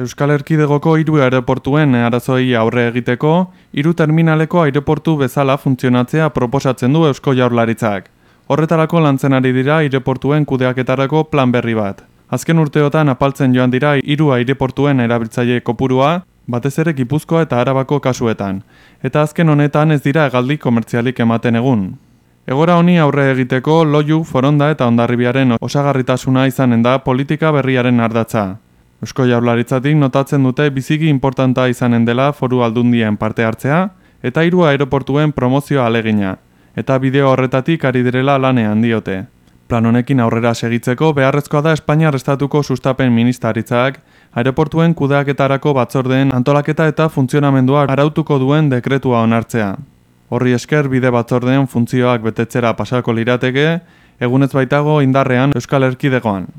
Euskal Erkidegoko hiru aeroportuen arazoi aurre egiteko, hiru terminaleko aireportu bezala funtzionatzea proposatzen du Eusko Jaurlaritzak. Horretarako lantzen ari dira aireportuen kudeaketarako plan berri bat. Azken urteotan apaltzen joan dira hiru aireportuen erabiltzaile kopurua, batez ere Gipuzkoa eta Arabako kasuetan, eta azken honetan ez dira hegaldi komertzialik ematen egun. Egora honi aurre egiteko loiu, foronda eta ondarribiaren osagarritasuna izanen da politika berriaren ardatza. Eusko jaurlaritzatik notatzen dute biziki importanta izanen dela foru aldundien parte hartzea eta hiru aeroportuen promozioa alegina, eta bideo horretatik ari direla lanean diote. Plan honekin aurrera segitzeko beharrezkoa da Espainiar Estatuko sustapen ministaritzak aeroportuen kudeaketarako batzordeen antolaketa eta funtzionamendua arautuko duen dekretua onartzea. Horri esker bide batzordeen funtzioak betetzera pasako lirateke, egunez baitago indarrean Euskal Erkidegoan.